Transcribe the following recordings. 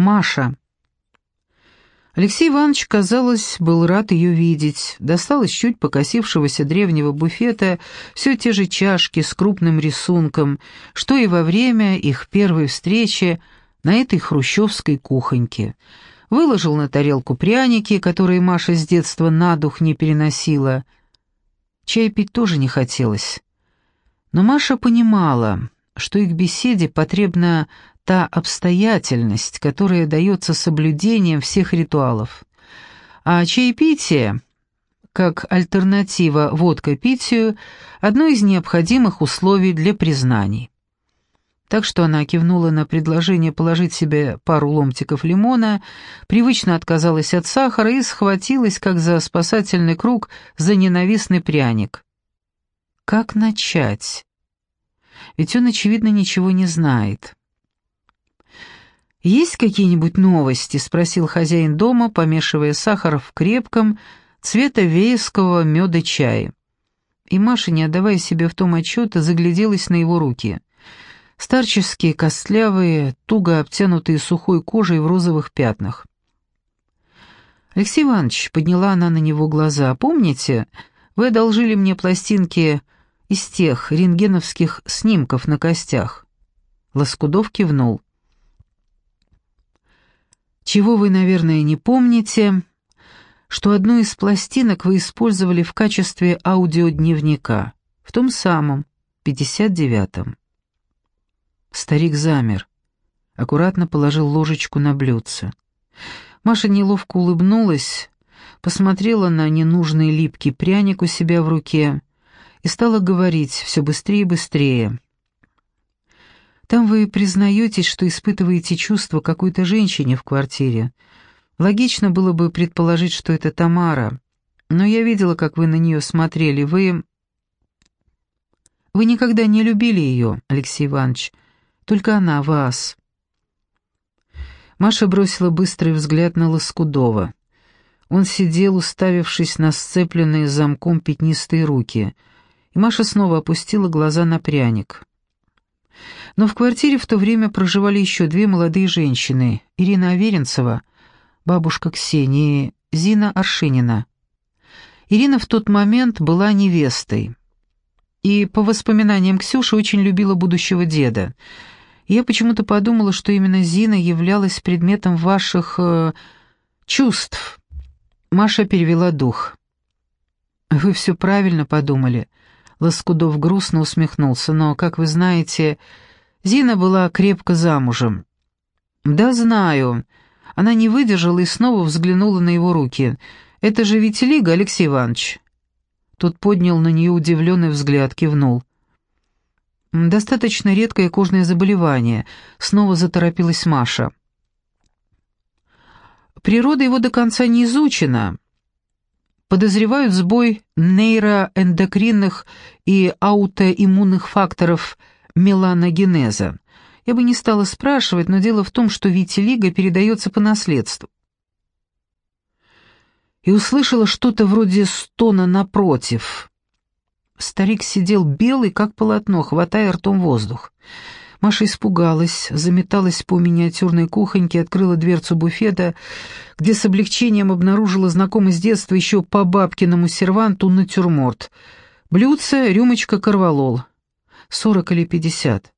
Маша. Алексей Иванович, казалось, был рад ее видеть. Достал из чуть покосившегося древнего буфета все те же чашки с крупным рисунком, что и во время их первой встречи на этой хрущевской кухоньке. Выложил на тарелку пряники, которые Маша с детства на дух не переносила. Чай пить тоже не хотелось. Но Маша понимала, что их беседе потребна та обстоятельность, которая дается соблюдением всех ритуалов. А чаепитие, как альтернатива водка-питию, одно из необходимых условий для признаний. Так что она кивнула на предложение положить себе пару ломтиков лимона, привычно отказалась от сахара и схватилась, как за спасательный круг, за ненавистный пряник. Как начать? Ведь он, очевидно, ничего не знает. «Есть какие-нибудь новости?» — спросил хозяин дома, помешивая сахар в крепком, цвета вейского меда чае. И Маша, не отдавая себе в том отчета, загляделась на его руки. Старческие, костлявые, туго обтянутые сухой кожей в розовых пятнах. «Алексей Иванович», — подняла она на него глаза, — «помните, вы одолжили мне пластинки из тех рентгеновских снимков на костях?» Лоскудов кивнул. Чего вы, наверное, не помните, что одну из пластинок вы использовали в качестве аудиодневника, в том самом, 59-м. Старик замер, аккуратно положил ложечку на блюдце. Маша неловко улыбнулась, посмотрела на ненужный липкий пряник у себя в руке и стала говорить все быстрее и быстрее. Там вы признаетесь, что испытываете чувства какой-то женщине в квартире. Логично было бы предположить, что это Тамара. Но я видела, как вы на нее смотрели. Вы... Вы никогда не любили ее, Алексей Иванович. Только она вас. Маша бросила быстрый взгляд на Лоскудова. Он сидел, уставившись на сцепленные замком пятнистые руки, и Маша снова опустила глаза на пряник. Но в квартире в то время проживали еще две молодые женщины. Ирина Аверинцева, бабушка Ксении, Зина Аршинина. Ирина в тот момент была невестой. И, по воспоминаниям Ксюши, очень любила будущего деда. я почему-то подумала, что именно Зина являлась предметом ваших... Э, чувств. Маша перевела дух. «Вы все правильно подумали». Лоскудов грустно усмехнулся, но, как вы знаете, Зина была крепко замужем. «Да, знаю». Она не выдержала и снова взглянула на его руки. «Это же ведь Лига, Алексей Иванович». Тот поднял на нее удивленный взгляд, кивнул. «Достаточно редкое кожное заболевание», — снова заторопилась Маша. «Природа его до конца не изучена подозревают сбой нейроэндокринных и аутоиммунных факторов меланогенеза. Я бы не стала спрашивать, но дело в том, что витилиго передается по наследству. И услышала что-то вроде стона напротив. Старик сидел белый, как полотно, хватая ртом воздух. Маша испугалась, заметалась по миниатюрной кухоньке, открыла дверцу буфета, где с облегчением обнаружила знакомый с детства еще по бабкиному серванту натюрморт. Блюдце, рюмочка, корвалол. Сорок или пятьдесят.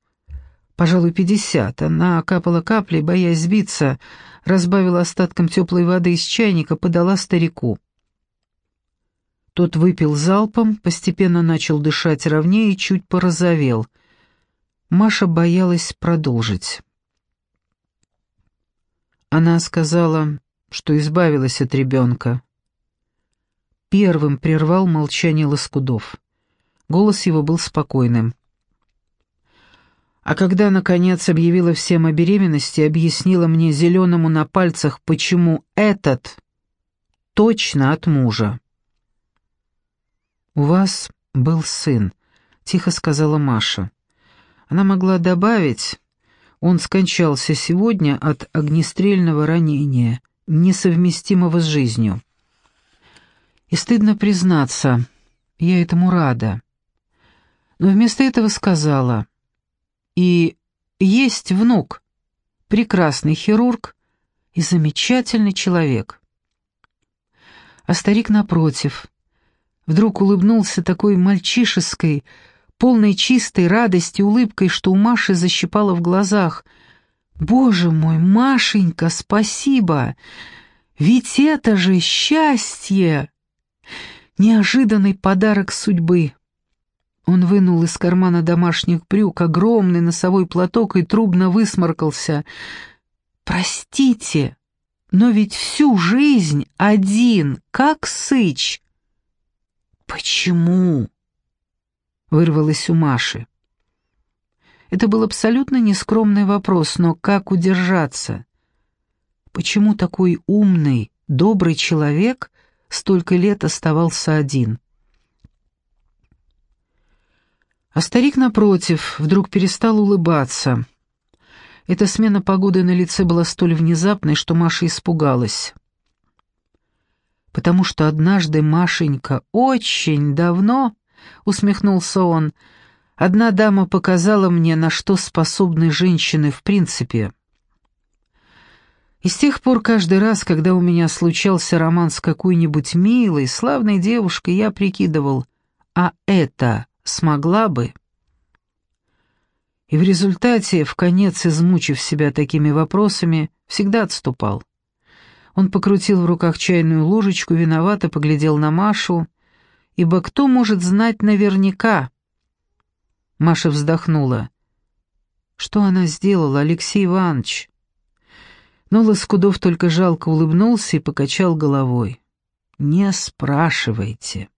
Пожалуй, пятьдесят. Она капала каплей, боясь сбиться, разбавила остатком теплой воды из чайника, подала старику. Тот выпил залпом, постепенно начал дышать ровнее и чуть порозовел — Маша боялась продолжить. Она сказала, что избавилась от ребенка. Первым прервал молчание Лоскудов. Голос его был спокойным. А когда, наконец, объявила всем о беременности, объяснила мне зеленому на пальцах, почему этот точно от мужа. «У вас был сын», — тихо сказала Маша. Она могла добавить, он скончался сегодня от огнестрельного ранения, несовместимого с жизнью. И стыдно признаться, я этому рада. Но вместо этого сказала, и есть внук, прекрасный хирург, и замечательный человек. А старик напротив вдруг улыбнулся такой мальчишеской, полной чистой радости улыбкой, что у Маши защипало в глазах. «Боже мой, Машенька, спасибо! Ведь это же счастье!» Неожиданный подарок судьбы. Он вынул из кармана домашних брюк огромный носовой платок и трубно высморкался. «Простите, но ведь всю жизнь один, как сыч!» «Почему?» — вырвалось у Маши. Это был абсолютно нескромный вопрос, но как удержаться? Почему такой умный, добрый человек столько лет оставался один? А старик, напротив, вдруг перестал улыбаться. Эта смена погоды на лице была столь внезапной, что Маша испугалась потому что однажды Машенька очень давно, — усмехнулся он, — одна дама показала мне, на что способны женщины в принципе. И с тех пор каждый раз, когда у меня случался роман с какой-нибудь милой, славной девушкой, я прикидывал, а это смогла бы? И в результате, в конец измучив себя такими вопросами, всегда отступал. Он покрутил в руках чайную ложечку, виновато поглядел на Машу, ибо кто может знать наверняка? Маша вздохнула. Что она сделала, Алексей Иванович? Но Лоскудов только жалко улыбнулся и покачал головой. «Не спрашивайте».